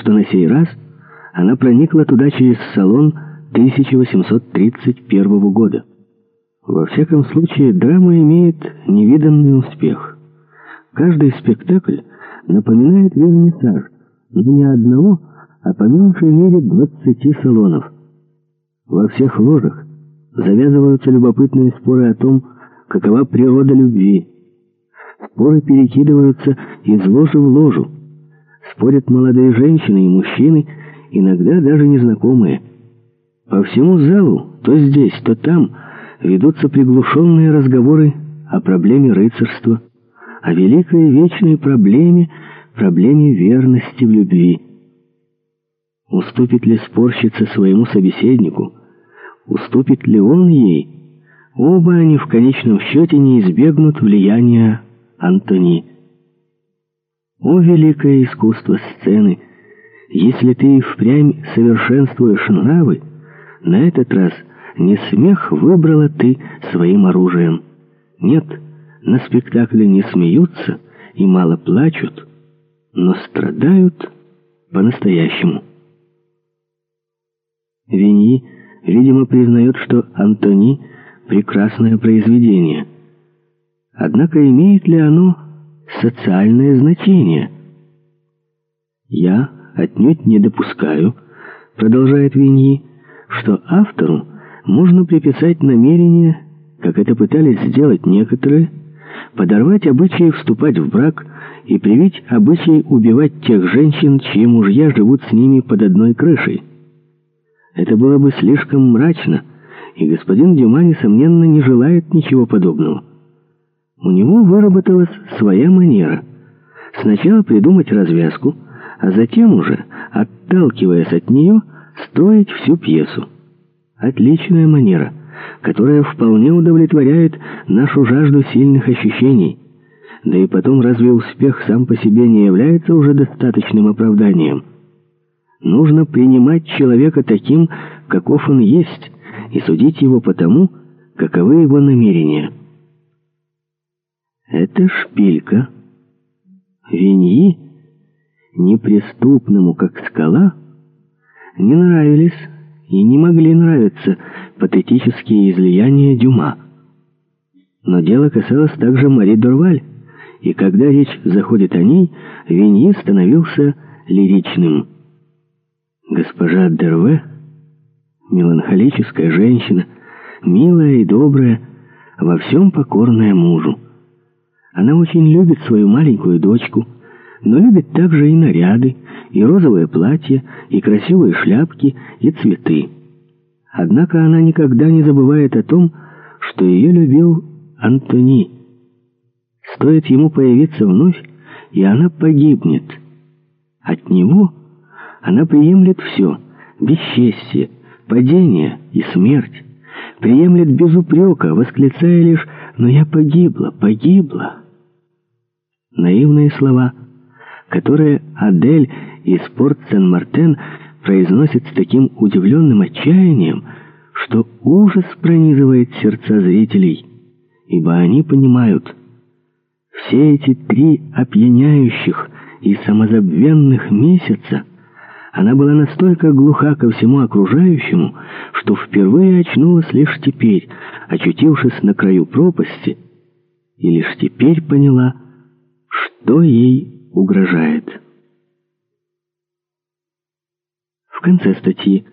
что на сей раз она проникла туда через салон 1831 года. Во всяком случае, драма имеет невиданный успех. Каждый спектакль напоминает вернисаж, но не одного, а по меньшей мере 20 салонов. Во всех ложах завязываются любопытные споры о том, какова природа любви. Споры перекидываются из ложи в ложу. Спорят молодые женщины и мужчины, иногда даже незнакомые. По всему залу, то здесь, то там, ведутся приглушенные разговоры о проблеме рыцарства, о великой вечной проблеме, проблеме верности в любви. Уступит ли спорщица своему собеседнику? Уступит ли он ей? Оба они в конечном счете не избегнут влияния Антони. О, великое искусство сцены! Если ты впрямь совершенствуешь нравы, на этот раз не смех выбрала ты своим оружием. Нет, на спектакле не смеются и мало плачут, но страдают по-настоящему. Виньи, видимо, признает, что Антони — прекрасное произведение. Однако имеет ли оно социальное значение? Я отнюдь не допускаю, продолжает Виньи, что автору можно приписать намерение, как это пытались сделать некоторые, подорвать обычаи вступать в брак и привить обычай убивать тех женщин, чьи мужья живут с ними под одной крышей. Это было бы слишком мрачно, и господин Дюма, несомненно, не желает ничего подобного. У него выработалась своя манера. Сначала придумать развязку, а затем уже, отталкиваясь от нее, строить всю пьесу. Отличная манера, которая вполне удовлетворяет нашу жажду сильных ощущений. Да и потом, разве успех сам по себе не является уже достаточным оправданием? Нужно принимать человека таким, каков он есть, и судить его по тому, каковы его намерения. Это шпилька. Виньи, неприступному, как скала, не нравились и не могли нравиться патетические излияния Дюма. Но дело касалось также Мари Дорваль, и когда речь заходит о ней, Виньи становился лиричным. Госпожа Дерве, меланхолическая женщина, милая и добрая, во всем покорная мужу. Она очень любит свою маленькую дочку, но любит также и наряды, и розовые платья, и красивые шляпки, и цветы. Однако она никогда не забывает о том, что ее любил Антони. Стоит ему появиться вновь, и она погибнет. От него она приемлет все — бесчестье, падение и смерть. Приемлет без упрека, восклицая лишь «Но я погибла, погибла». Наивные слова, которые Адель из Порт-Сен-Мартен произносит с таким удивленным отчаянием, что ужас пронизывает сердца зрителей, ибо они понимают, все эти три опьяняющих и самозабвенных месяца она была настолько глуха ко всему окружающему, что впервые очнулась лишь теперь, очутившись на краю пропасти, и лишь теперь поняла, что ей угрожает. В конце статьи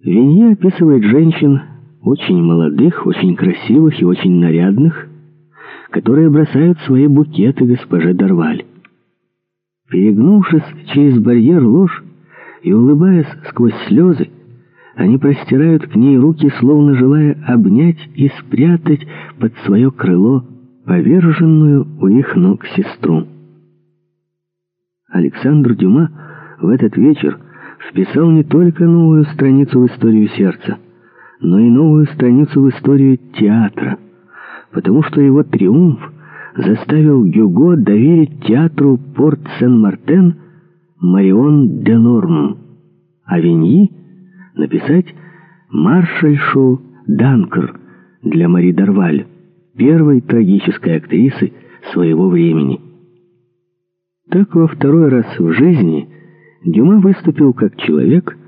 Винье описывает женщин, очень молодых, очень красивых и очень нарядных, которые бросают свои букеты госпоже Дарваль. Перегнувшись через барьер ложь и улыбаясь сквозь слезы, они простирают к ней руки, словно желая обнять и спрятать под свое крыло поверженную у их ног сестру. Александр Дюма в этот вечер вписал не только новую страницу в историю сердца, но и новую страницу в историю театра, потому что его триумф заставил Гюго доверить театру Порт-Сен-Мартен Марион де Лорм, а Виньи написать маршальшу Данкер для Мари Дарваль, первой трагической актрисы своего времени. Так во второй раз в жизни Дюма выступил как человек,